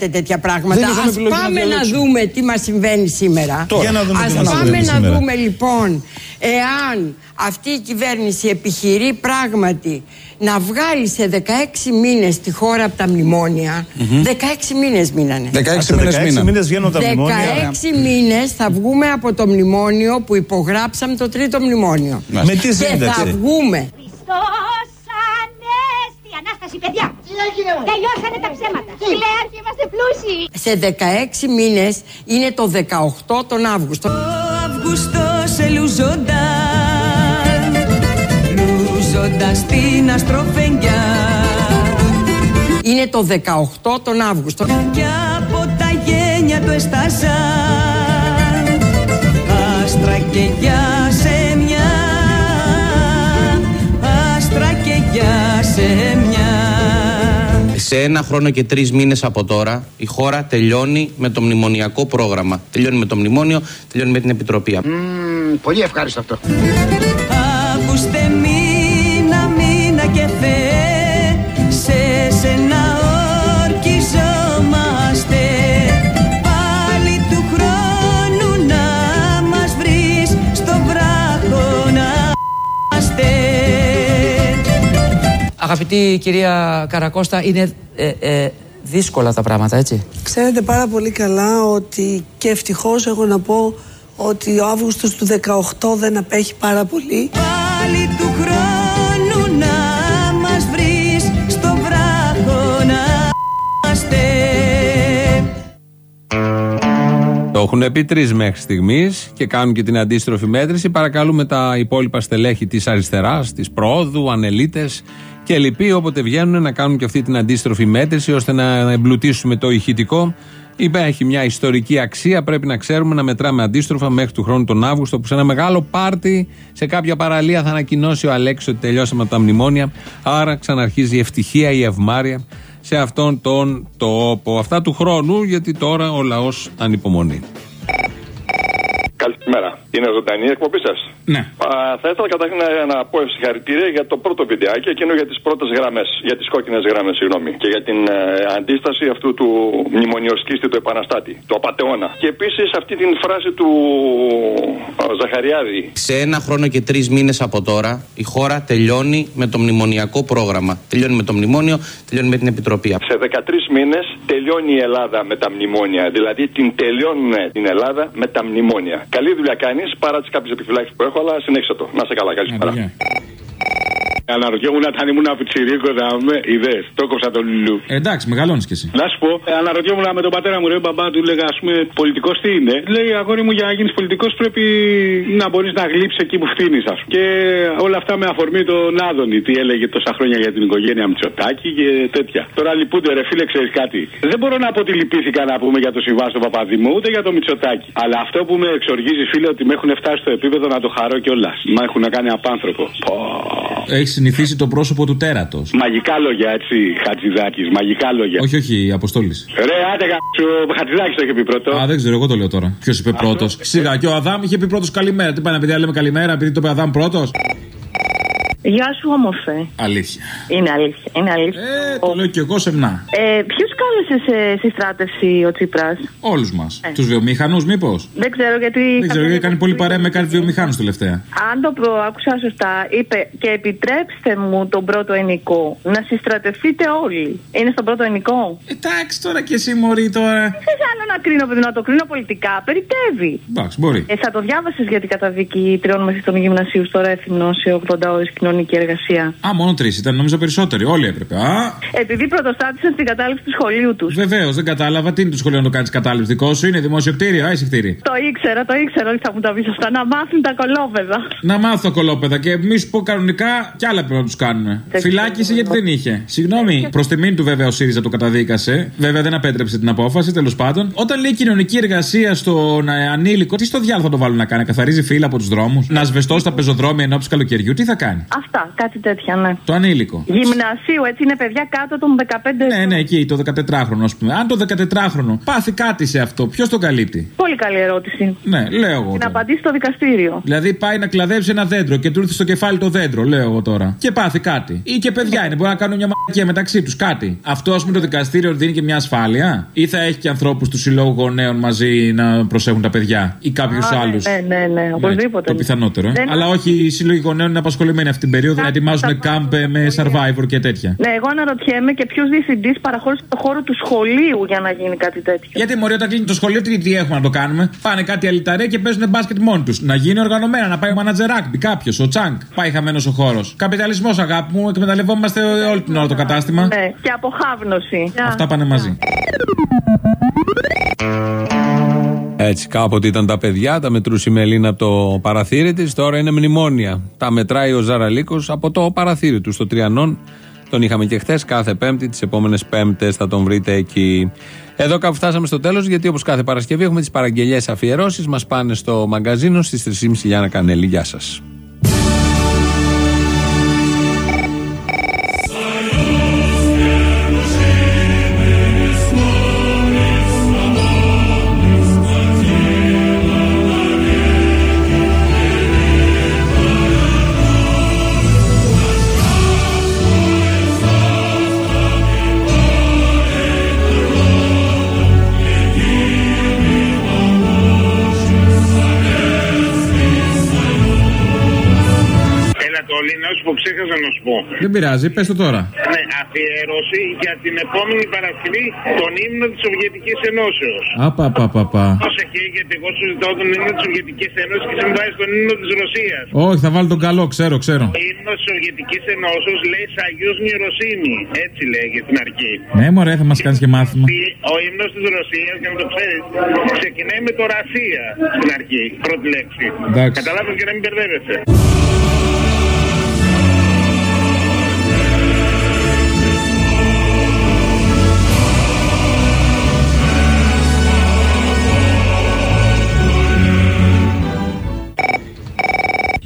Λέτε τέτοια πράγματα. Δεν είχαμε Ας επιλογή να πάμε να διαλέξουμε. δούμε τι μας συμβαίνει σήμερα. Τώρα. Για να δούμε Ας τι μας πάμε συμβαίνει να σήμερα. δούμε λοιπόν εάν αυτή η κυβέρνηση επιχειρεί πράγματι να βγάλει σε 16 μήνες τη χώρα από τα μνημόνια. 16 μήνες μείνανε. 16 μήνες μήναν. μήνες βγαίνουν τα 16 μνημόνια. μήνες θα βγούμε από το μνημόνιο που υπογράψαμε το τρίτο μνημόνιο. Με τι Και θα σύνταξη. βγούμε Χριστός Ανέστη, Ανάσταση, παιδιά. Τελειώσανε τα ψέματα. Πλέον και είμαστε πλούσιοι. σε 16 μήνες είναι το 18 τον Αύγουστο. Αύγουστος ελουζόντα Λουζώντας την αστροφενιά Είναι το 18 τον Αύγουστο. Κι από τα γένια του εστάσα Άστρα και για Σε ένα χρόνο και τρεις μήνες από τώρα η χώρα τελειώνει με το μνημονιακό πρόγραμμα. Τελειώνει με το μνημόνιο, τελειώνει με την επιτροπή. πολύ ευχάριστο αυτό. Αγαπητή κυρία Καρακώστα, είναι ε, ε, δύσκολα τα πράγματα, έτσι; Ξέρετε πάρα πολύ καλά ότι και ευτυχώς έχω να πω ότι ο Αύγουστος του 18 δεν απέχει πάρα πολύ. Πάλι του χρόνου να μας βρεις Στο βράχο να είμαστε Το έχουν πει τρεις μέχρι στιγμής και κάνουν και την αντίστροφη μέτρηση. Παρακαλούμε τα υπόλοιπα στελέχη της αριστεράς, της προόδου, ανελίτες και λοιποί, όποτε βγαίνουν να κάνουν και αυτή την αντίστροφη μέτρηση ώστε να εμπλουτίσουμε το ηχητικό. Υπάρχει μια ιστορική αξία. Πρέπει να ξέρουμε να μετράμε αντίστροφα μέχρι του χρόνου τον Αύγουστο που σε ένα μεγάλο πάρτι σε κάποια παραλία θα ανακοινώσει ο Αλέξης ότι τελειώσαμε από τα μνημόνια. Άρα ξαναρχίζει η ευτυχία, η ευμάρεια σε αυτόν τον τόπο. Αυτά του χρόνου γιατί τώρα ο λαός ανυπομονεί. Καλημέρα. Είναι ζωντανή η εκπομπή σας. Ναι. θα ήθελα καταρχήν να, να πω συγχαρητήρια για το πρώτο βιντεάκι, εκείνο για τις πρώτες γραμμές. Για τις κόκκινες γραμμές, συγγνώμη. Και για την ε, αντίσταση αυτού του μνημονιοσκίστη του επαναστάτη, του απαταιώνα. Και επίσης αυτή την φράση του ε, Ζαχαριάδη. Σε ένα χρόνο και τρεις μήνες από τώρα η χώρα τελειώνει με το μνημονιακό πρόγραμμα. Τελειώνει με το μνημόνιο, τελειώνει με την επιτροπή. Σε 13 μήνες τελειώνει η Ελλάδα με τα μνημόνια. Δηλαδή την τελειώνουν την Ελλάδα με τα μνημόνια. Καλή δουλειά κάνει παρά τις κάποιες επιφυλάξεις που έχω, αλλά συνέχισε το. Να σε καλά, καλησπέρα. Αναρωτιόμουν αν ήμουν πιτσιρίκο να με ιδέες. Το κόψα τον Λουλού. Ε, εντάξει, μεγαλώνεις κι εσύ. Να σου πω, ε, αναρωτιόμουν με τον πατέρα μου, ρε μπαμπά του, λέγα ας πούμε, πολιτικός τι είναι. Λέει, αγόρι μου, για να γίνεις πολιτικός πρέπει να μπορείς να γλύψεις εκεί που φτύνεις, ας πούμε. Και όλα αυτά με αφορμή τον Άδωνη, τι έλεγε τόσα χρόνια για την οικογένεια Μητσοτάκη και τέτοια. Τώρα λυπούνται, ρε φίλε, ξέρεις κάτι. Δεν μπορώ να πω ότι λυπήθηκα να πούμε για το Σιβάστο Παπαδημού ούτε για το Μητσοτάκη. Αλλά αυτό που με εξοργίζει, φίλε, ότι με έχουν φτάσει στο επίπεδο να το χαρώ κιόλας. Μα έχουν κάνει απάνθρωπο. Πω. Έχεις συνηθίσει το πρόσωπο του τέρατος. Μαγικά λόγια, έτσι, Χατζηδάκης, μαγικά λόγια. Όχι, όχι, αποστόλης. Ρε, άντε γαμπτσου, ο Χατζηδάκης το είχε πει πρώτο. Α, δεν ξέρω, εγώ το λέω τώρα. Ποιος είπε πρώτος; Σιγά, και ο Αδάμ είχε πει πρώτος καλημέρα. Τι πάνε, επειδή λέμε καλημέρα, επειδή το είπε Αδάμ πρώτος. Γεια σου, όμορφε. Αλήθεια. Είναι αλήθεια. Είναι αλήθεια. Ε, το λέω και εγώ σεμνά. Ε, Ποιου κάλεσε σε συστράτευση ο Τσίπρας; Όλους μας. Ε. Τους βιομηχανούς, μήπως; Δεν ξέρω γιατί. Δεν ξέρω, γιατί κάνει πολύ παρέα με κάτι βιομηχάνους τελευταία. Αν το προ- άκουσα σωστά, είπε και επιτρέψτε μου τον πρώτο ενικό να συστρατευτείτε όλοι. Είναι στον πρώτο ενικό; Εντάξει τώρα και εσύ, Μωρή, τώρα. Δεν θέλω να κρίνω, παιδί, να το κρίνω πολιτικά. Περιτεύει. Εντάξει, μπορεί. Ε, θα το διάβασες για την καταδίκη τριών μαθητών γυμνασίου στο Ρέθυμνο σε 80 ώρες κοινωνική εργασία. Α, μόνο τρεις ήταν, νομίζω περισσότεροι. Όλοι έπρεπε. Α, Επειδή πρωτοστάτησαν στην κατάληψη του σχολείου τους. βεβαίως, δεν κατάλαβα. Τι είναι το σχολείο να το κάνεις κατάληψη δικό σου, είναι δημόσιο κτίριο, α, κτίριο. Το ήξερα, το ήξερα ότι θα μου τα πεις αυτά. Να μάθουν τα κολόπεδα. Να μάθω τα κολόπεδα και μη σου πω κανονικά κι άλλα πρέπει να τους κάνουν. Δεν Φυλάκιση γιατί δεν είχε. Συγγνώμη, προς τιμήν του βέβαια ο ΣΥΡΙΖΑ το καταδίκασε. Βέβαια δεν απέτρεψε την απόφαση, τέλος πάντων. Όταν λέει κοινωνική εργασία στον ε, ανήλικο, τι στο διάλογο θα το βάλουν να κάνει, καθαρίζει φύλλα από τους δρόμους, να σβεστό στα πεζοδρόμια εν ώψη καλοκαιριού, τι θα κάνει; Αυτά, κάτι τέτοια, ναι. Το ανήλικο. Γυμνασίου, έτσι είναι παιδιά κάτω των 15 Ναι, ναι, εκεί το 14χρονο, ας πούμε. Αν το 14χρονο πάθει κάτι σε αυτό, ποιος το καλύπτει; Πολύ καλή ερώτηση. Ναι, λέω εγώ. Να τώρα. απαντήσει στο δικαστήριο. Δηλαδή πάει να κλαδέψει ένα δέντρο και του έρθει στο κεφάλι το δέντρο, λέω εγώ τώρα. Και πάθει κάτι. Ή και παιδιά είναι, μπορεί να κάνουν μια μαγεία μεταξύ τους κάτι. Αυτό ας πούμε το δικαστήριο δίνει και μια ασφάλεια. Ή θα έχει και ανθρώπους του συλλόγου γονέων μαζί να προσέχουν τα παιδιά. Ή κάποιους Α, άλλους. Ναι, ναι, ναι, οπωσδήποτε. Το πιθανότερο. Ε. Δεν- Αλλά όχι οι σύλλογοι γονέων είναι απασχολημένοι αυτή την περίοδο να ετοιμάζουν κάμπ ε, με survivor και τέτοια. Ναι, εγώ αναρωτιέμαι και ποιος διευθυντής παραχώρησε το χώρο του σχολείου για να γίνει κάτι τέτοιο. Γιατί μωρέ, όταν κλείνει το σχολείο, τι, τι έχουμε να το κάνουμε; Πάνε κάτι αλυταρέ και παίζουν μπάσκετ μόνοι τους. Να γίνει οργανωμένα, να πάει ο μάνατζερ rugby, κάποιος, ο Τσάνκ. Πάει χαμένος ο χώρος. Καπιταλισμός, αγάπη μου, εκμεταλλευόμαστε όλη την ώρα το κατάστημα. Ναι, και αποχάβνωση. Αυτά πάνε μαζί. Έτσι, κάποτε ήταν τα παιδιά, τα μετρούσε η Μελίνα από το παραθύρι της, τώρα είναι μνημόνια. Τα μετράει ο Ζαραλίκος από το παραθύρι του στο Τριανόν. Τον είχαμε και χθες, κάθε Πέμπτη, τις επόμενες Πέμπτες θα τον βρείτε εκεί. Εδώ κάπου φτάσαμε στο τέλος, γιατί όπως κάθε Παρασκευή έχουμε τις παραγγελίε αφιερώσεις. Μας πάνε στο μαγκαζίνο στις 3.30 Γιάννα Κανέλη. Γεια σας. Πω. Δεν πειράζει, πες το τώρα. Ναι, αφιέρωση για την επόμενη Παρασκευή τον ύμνο της Σοβιετικής Ενώσεως. Απαπαπαπα. Πρόσεχε, γιατί εγώ σου ζητάω τον ύμνο της Σοβιετικής Ένωση και συμβάζει τον ύμνο της Ρωσίας. Όχι, θα βάλω τον καλό, ξέρω, ξέρω. Ο ύμνος της Σοβιετικής Ενώσεως λέει Σαγιούς Νιροσύνη. Έτσι λέγει στην αρχή. Ναι, μωρέ, θα μας κάνεις και μάθημα. Ο ύμνος της Ρωσίας, για να το ξέρεις, ξεκινάει με το Ρασία στην αρχή. Πρώτη λέξη. Εντάξει. Καταλάβεις και να μην μπερδεύεσαι.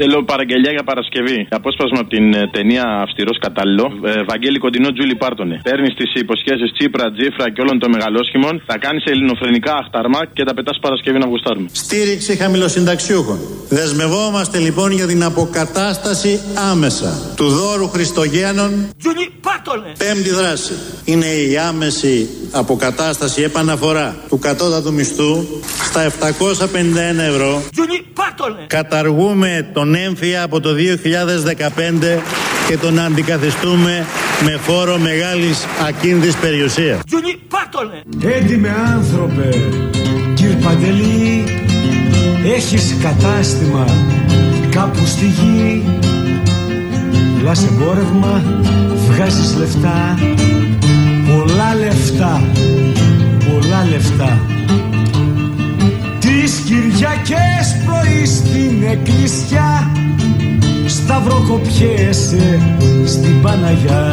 Θέλω παραγγελιά για Παρασκευή. Απόσπασμα από την ε, ταινία Αυστηρός Κατάλληλο. Ε, Βαγγέλη Κοντινό Τζούλι Πάρτονε. Παίρνεις τις υποσχέσεις Τσίπρα, Τζίφρα και όλων των μεγαλόσχημων, θα κάνεις ελληνοφρενικά αχταρμά και τα πετάς Παρασκευή να γουστάρουμε. Στήριξη χαμηλοσυνταξιούχων. Δεσμευόμαστε λοιπόν για την αποκατάσταση άμεσα του δώρου Χριστογέννων. Τζουνι, πάρτονε! Πέμπτη δράση. Είναι η άμεση αποκατάσταση επαναφορά του κατώτατου μισθού στα 751 ευρώ. Τζουνι, πάρτονε! Καταργούμε τον έμφυα από το 2015 και τον αντικαθιστούμε με φόρο μεγάλης ακίνδης περιουσίας. Τζουνι, πάρτονε! Έντιμε άνθρωπε, κύριε Παντελή, έχεις κατάστημα κάπου στη γη. πουλάς εμπόρευμα, βγάζεις λεφτά, πολλά λεφτά, πολλά λεφτά. Τις Κυριακές πρωί στην εκκλησιά, σταυροκοπιέσαι στην Παναγιά.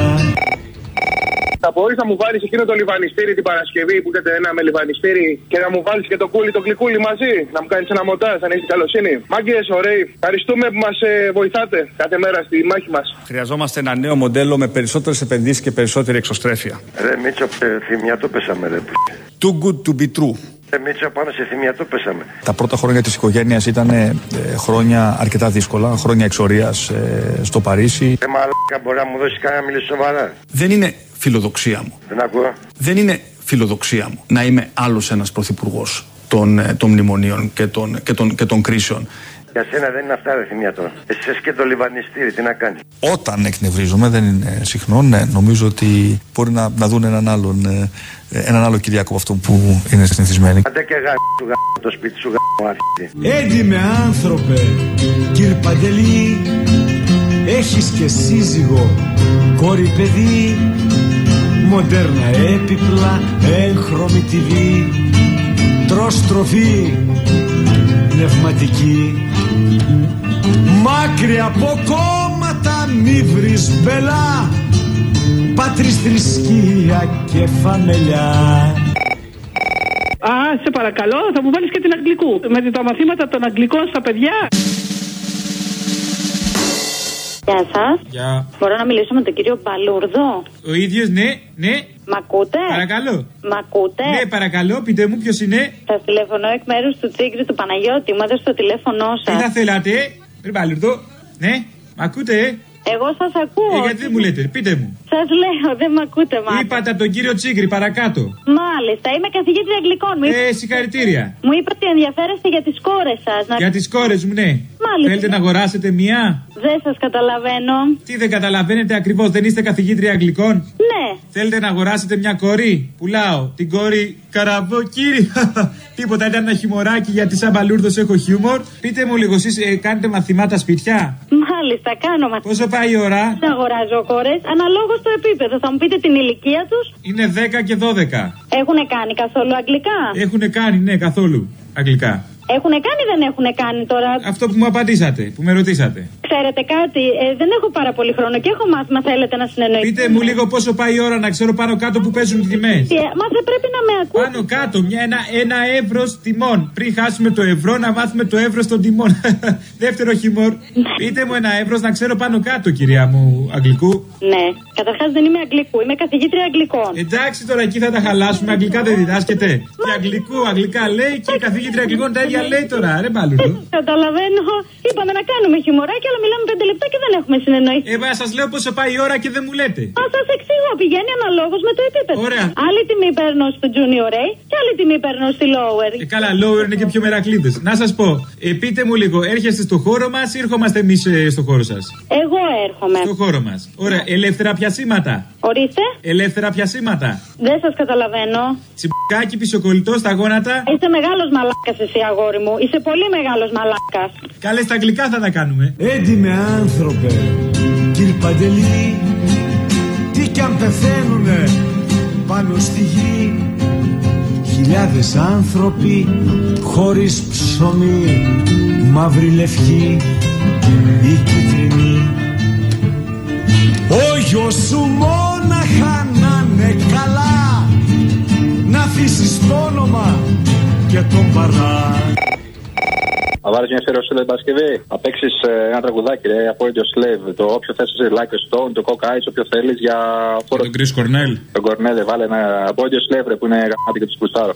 Θα μπορείς να μου βάλεις εκείνο το λιβανιστήρι την Παρασκευή που είχατε ένα με λιβανιστήρι και να μου βάλεις και το κούλι το γλυκούλι μαζί. Να μου κάνεις ένα μοντάζ, αν έχεις καλοσύνη. Μάγκες, ωραίοι. Ευχαριστούμε που μας βοηθάτε κάθε μέρα στη μάχη μας. Χρειαζόμαστε ένα νέο μοντέλο με περισσότερες επενδύσεις και περισσότερη εξωστρέφεια. Ρε Μίτσο, ε, θυμιά το πέσαμε, ρε. Too good to be true. Ρε Μίτσο, πάνω σε θυμιά το πέσαμε. Τα πρώτα χρόνια της οικογένειας ήταν ε, χρόνια αρκετά δύσκολα, χρόνια εξορίας ε, στο Παρίσι. Ρε μαλάκα, μπορεί να μου δώσει κανένα μιλή σοβαρά; Δεν είναι φιλοδοξία μου. Δεν ακούω. Δεν είναι φιλοδοξία μου να είμαι άλλος ένας πρωθυπουργός των, ε, των μνημονίων και των, και, των, και των κρίσεων. Για σένα δεν είναι αυτά, ρε θυμιά τώρα. Εσύ είσαι και το λιβανιστήρι, τι να κάνεις. Όταν εκνευρίζομαι, δεν είναι συχνό, ναι, νομίζω ότι μπορεί να, να δουν έναν άλλον, ε, έναν άλλο Κυριακό από αυτόν που είναι συνηθισμένοι. Άντε και γάμ του γάμ το σπίτι σου γάμ αρχίδι. Έντιμε άνθρωπε, κύρ Παντελή, έχεις και σύζυγο, κόρη παιδί, μοντέρνα έπιπλα, έγχρωμη TV, τρως τροφή, πνευματική, μάκρυ από κόμματα μη βρεις μπελά, πάτρις θρησκεία και φαμελιά. Α, σε παρακαλώ, θα μου βάλεις και την Αγγλικού. Με τα μαθήματα των Αγγλικών στα παιδιά. Γεια σας. Γεια. Μπορώ να μιλήσω με τον κύριο Μπαλούρδο; Ο ίδιος, ναι, ναι. Μ' ακούτε; Παρακαλώ. Μ' ακούτε; Ναι, παρακαλώ, πείτε μου ποιος είναι. Σα τηλεφωνώ εκ μέρους του Τσίγκρι του Παναγιώτη. Μου έδωσε το τηλέφωνό Τι σα. θα θέλατε, ρε Μπαλουρδό. Ναι, μ' ακούτε, ε. Εγώ σας ακούω. Ε, γιατί δεν μου λέτε, πείτε μου. Σας λέω, δεν με ακούτε, μάλλον. Είπατε από τον κύριο Τσίγκρι, παρακάτω. Μάλιστα, είμαι καθηγήτρια Αγγλικών. Μου, Ε, συγχαρητήρια. μου είπατε ότι ενδιαφέρεστε για τις κόρες σας. Να... Για τις κόρες μου, ναι. Μάλιστα. Θέλετε να αγοράσετε μία; Δεν σας καταλαβαίνω. Τι δεν καταλαβαίνετε ακριβώς, δεν είστε καθηγήτρια Αγγλικών; Ναι. Θέλετε να αγοράσετε μια κόρη; Πουλάω την κόρη Καραβόκύρη. [LAUGHS] Τίποτα, ήταν ένα χιμωράκι γιατί σαν μπαλούρδος έχω χιούμορ. Πείτε μου λίγο, εσείς ε, κάνετε μαθημάτα σπιτιά; Μάλιστα, κάνω μα. Πόσο πάει η ώρα; Δεν αγοράζω κόρες. Αναλόγως στο επίπεδο. Θα μου πείτε την ηλικία τους. Είναι 10 και 12. Έχουν κάνει καθόλου αγγλικά; Έχουν κάνει, ναι, καθόλου αγγλικά. Έχουν κάνει ή δεν έχουν κάνει τώρα; Αυτό που μου απαντήσατε, που με ρωτήσατε. Ξέρετε κάτι, ε, δεν έχω πάρα πολύ χρόνο και έχω μάθημα. Θέλετε να συνεννοηθείτε. Πείτε μου λίγο πόσο πάει η ώρα να ξέρω πάνω κάτω που παίζουν οι τιμές. Ε, Μα θα πρέπει να με ακούτε. Πάνω κάτω, μια, ένα, ένα εύρο τιμών. Πριν χάσουμε το ευρώ, να μάθουμε το εύρο των τιμών. [LAUGHS] Δεύτερο χιμόρ. Πείτε μου ένα εύρο να ξέρω πάνω κάτω, κυρία μου, αγγλικού. Ναι, καταρχάς δεν είμαι αγγλικού, είμαι καθηγήτρια αγγλικών. Εντάξει τώρα εκεί θα τα χαλάσουμε, αγγλικά δεν διδάσκεται. Και αγγλικού, αγγλικά λέει και η καθηγήτρια αγγλικών τα ίδια λέει τώρα, ρε μπαλούρδο. [LAUGHS] Καταλαβαίνω. Είπαμε να κάνουμε χιμωράκι, αλλά μιλάμε πέντε λεπτά και δεν έχουμε συνεννοηθεί. Ε, μα σας λέω πόσο πάει η ώρα και δεν μου λέτε. Θα σας εξηγώ, πηγαίνει αναλόγως με το επίπεδο. Ωραία. Άλλη τιμή παίρνω στο Junior A και άλλη τιμή παίρνω στη Lower. Ε, καλά, lower είναι και πιο μερακλείδες. Να σας πω, ε, πείτε μου λίγο, έρχεστε στο χώρο μας ή ερχόμαστε εμείς στο χώρο σας; Εγώ έρχομαι. Στο χώρο μας. Ωραία, ελεύθερα πιασίματα. Ορίστε. Ελεύθερα πιασίματα. Δεν σας καταλαβαίνω. Τσιμπουκάκι πισοκολλητό στα γόνατα; Είσαι μεγάλος μαλάκας εσύ, αγόρι μου. Είσαι πολύ μεγάλος μαλάκας. Καλές στα αγγλικά θα τα κάνουμε. Έντιμε άνθρωπε, κύριε Παντελή, τι κι αν πεθαίνουνε πάνω στη γη Χιλιάδες άνθρωποι χωρίς ψωμί, μαύρη λευκή ή κίτρινη Ο γιος σου μόναχα να είναι καλά να αφήσεις το όνομα και τον παρά Θα βάλεις μια αφιέρωση την Παρασκευή. Θα παίξεις ένα τραγουδάκι, ρε, από Radio Slave. Το όποιο θες, like a stone, το cock eyes, όποιο θέλεις για. Τον Chris Cornell. Τον Cornell, βάλε ένα από Radio Slave, ρε, που είναι γαμάτι και τους κουστάρω.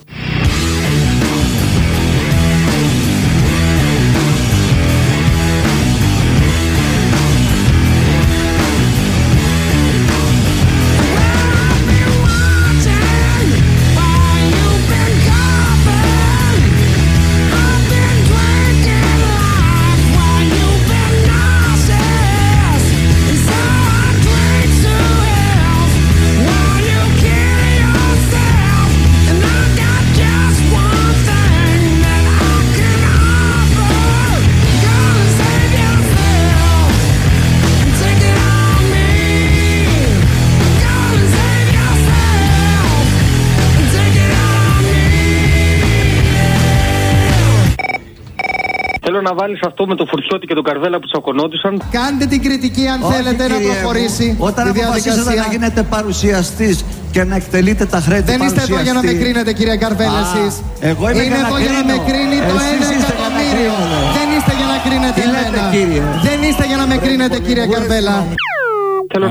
Να βάλεις αυτό με το φουρτιώτη και τον καρβέλα που τσακωνόντουσαν. Κάντε την κριτική αν Όχι, θέλετε να κύριε μου. προχωρήσει Όταν η αποφασίσετε διαδικασία. να γίνετε παρουσιαστής και να εκτελείτε τα χρέη Δεν του είστε εδώ για να με παρουσιαστή. κρίνετε κύριε Καρβέλα Α, εσείς. Εγώ είμαι Είναι για να εδώ για να με κρίνω. κρίνει το Εσείς ένα είστε για να εκατομμύριο. κρίνετε. Δεν είστε για να κρίνετε Τι λέτε, εμένα. κύριε; Δεν είστε για να με κρίνετε κύριε Καρβέλα.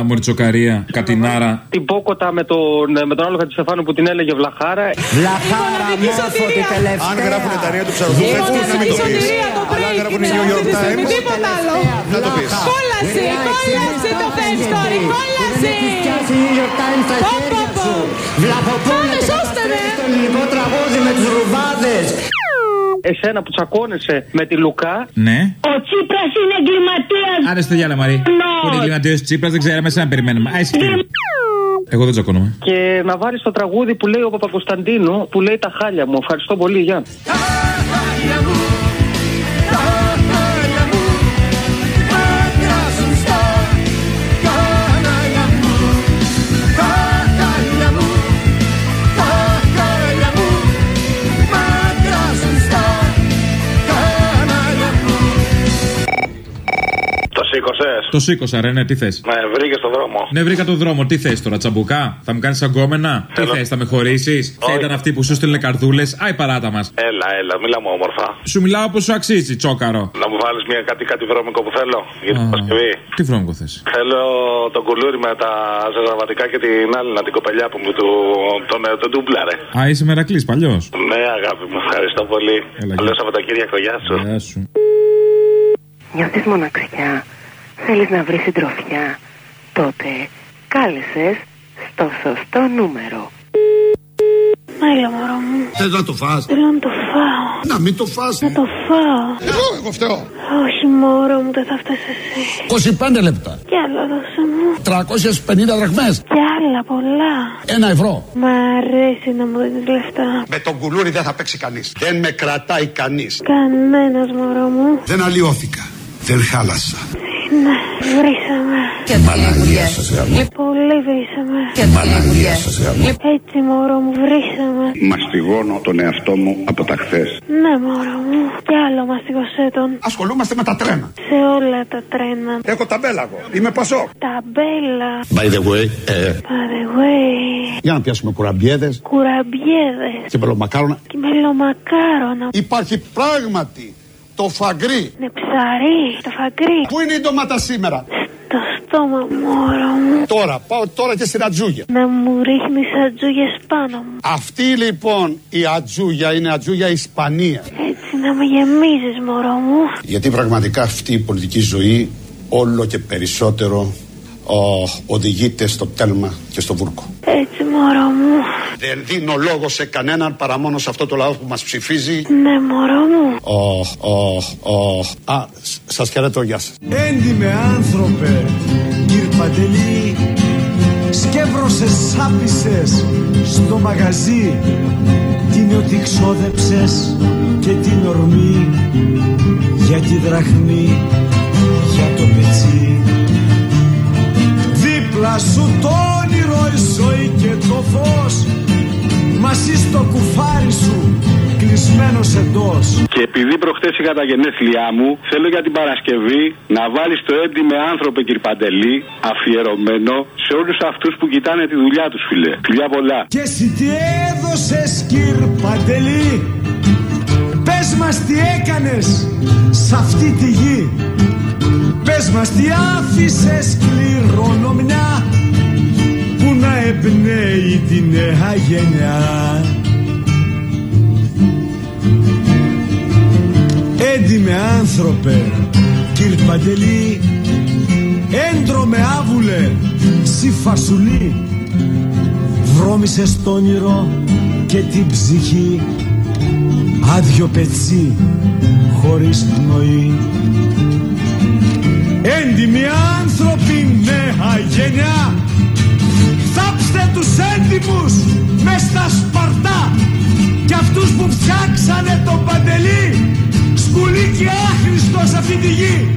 Άμορη τσοκαρία, κατινάρα. Την πόκοτα με τον, με τον άλλο Χατζηστεφάνου που την έλεγε Βλαχάρα. Βλαχάρα, μόρφωτη τελευταία. Αν γράφουν τα νέα του ψαροφούφου, να μην το πει. Αλλά αν γράφουν οι New York Times, Τίποτα άλλο. να το πει. Κόλαση, κόλαση το fake story, κόλαση. Πω, πω, πω. Πάμε, σώστε με. ελληνικό τραγούδι με τους ρουβάδες. Εσένα που τσακώνεσαι με τη Λουκά. Ναι. Ο Τσίπρας είναι εγκληματίας. Άρε στο διάλα, Μαρή. Που είναι εγκληματίο Τσίπρας, δεν ξέραμε, εσένα περιμένουμε. Α, εσύ κύριε. Εγώ δεν τσακώνομαι. Και να βάλεις το τραγούδι που λέει ο Παπακοσταντίνου που λέει τα χάλια μου. Ευχαριστώ πολύ, Γεια. Το Το σήκωσα, ρε, ναι, τι θες; Με βρήκες στον δρόμο. Ναι, βρήκα τον δρόμο. Τι θες τώρα, τσαμπουκά; Θα μου κάνεις αγκόμενα; Τι Θέλω. θες, θα με χωρίσει. Θα ήταν αυτή που σου στέλνε καρδούλες; Άι παράτα μας. Έλα, έλα, μίλα μου όμορφα. Σου μιλάω όπως σου αξίζει, τσόκαρο. Να μου βάλεις μια κάτι, κάτι βρώμικο που θέλω για την Παρασκευή; Τι βρώμικο θες; Θέλω τον κουλούρι με τα ζεζαβατικά και την άλλη, την κοπελιά που μου του, τον, τον ντούμπλαρε. Α, είσαι μερακλής, παλιός. Ναι, αγάπη μου, ευχαριστώ πολύ. Καλό Σαββατοκύριακο, γεια σου. Γεια σου. Νιώθεις μοναξιά, θέλεις να βρεις συντροφιά, τότε κάλεσες στο σωστό νούμερο. Έλα μωρό μου. Θες να το φας. Θέλω να το φάω. Να μην το φας. Να το φάω. Εγώ, εγώ φταίω. Όχι μωρό μου, δεν θα φτάσει εσύ. 25 λεπτά. Κι άλλα δώσε μου. 350 δραχμές. Κι άλλα πολλά. Ένα ευρώ. Μ' αρέσει να μου δίνεις λεφτά. Με τον κουλούρι δεν θα παίξει κανείς. Δεν με κρατάει κανείς. Κανένας μωρό μου. Δεν αλλοιώθηκα. Δεν χάλασα. Ναι, βρήσαμε. Μαλαγία σας γαμώ. Πολύ βρήσαμε. Μαλαγία σας γαμώ. Έτσι μωρό μου, βρήσαμε. Μαστιγώνω τον εαυτό μου από τα χθες. Ναι μωρό μου. Κι άλλο μαστιγωσέ τον. Ασχολούμαστε με τα τρένα. Σε όλα τα τρένα. Έχω ταμπέλα εγώ. Είμαι πασό. Ταμπέλα. By the way, ε, By the way. για να πιάσουμε κουραμπιέδες Κουραμπιέδες. και μελομακάρονα. Και μελομακάρονα. Υπάρχει πράγματι το φαγκρί. Ναι, ψαρί. Το φαγκρί. Πού είναι η ντομάτα σήμερα; Το στόμα μωρό μου. Τώρα, πάω τώρα και στην ατζούγια. Να μου ρίχνεις ατζούγες πάνω μου. Αυτή λοιπόν η ατζούγια είναι ατζούγια Ισπανία. Έτσι να με γεμίζεις μωρό μου. Γιατί πραγματικά αυτή η πολιτική ζωή όλο και περισσότερο ο, οδηγείται στο τέλμα και στο βούρκο. Έτσι μωρό μου. Δεν δίνω λόγο σε κανέναν παρά μόνο σε αυτό το λαό που μας ψηφίζει. Ναι μωρό μου. Οχ, οχ, οχ. Α, σ- σας χαιρετώ, γεια σας. Έντιμε άνθρωπε, κύρ Παντελή, σκεύρωσες, σάπισες στο μαγαζί την ότι ξόδεψες και την ορμή για τη δραχμή, για το πετσί. Δίπλα σου το όνειρο, η ζωή και το φως, μαζί στο κουφάρι σου, κλεισμένος εντός. Και επειδή προχτέ είχα τα γενέθλιά μου, θέλω για την Παρασκευή να βάλεις το έντιμε άνθρωπε, κύριε Παντελή, αφιερωμένο σε όλους αυτούς που κοιτάνε τη δουλειά τους, φίλε. Φιλιά πολλά. Και εσύ τι έδωσες κύρ Παντελή; Πες μας τι έκανες σ' αυτή τη γη Πες μας τι άφησες κληρονομιά Που να εμπνέει τη νέα γενιά. Έντιμε άνθρωπε κύρ Παντελή Έντρομε άβουλε σι φασουλή. Βρώμησες το όνειρο και την ψυχή. Άδειο πετσί χωρίς πνοή Έντιμοι άνθρωποι νέα γενιά. Θάψτε τους έντιμους μες στα σπαρτά. Κι αυτούς που φτιάξανε τον παντελή Σκουλί και άχρηστο σε αυτή τη γη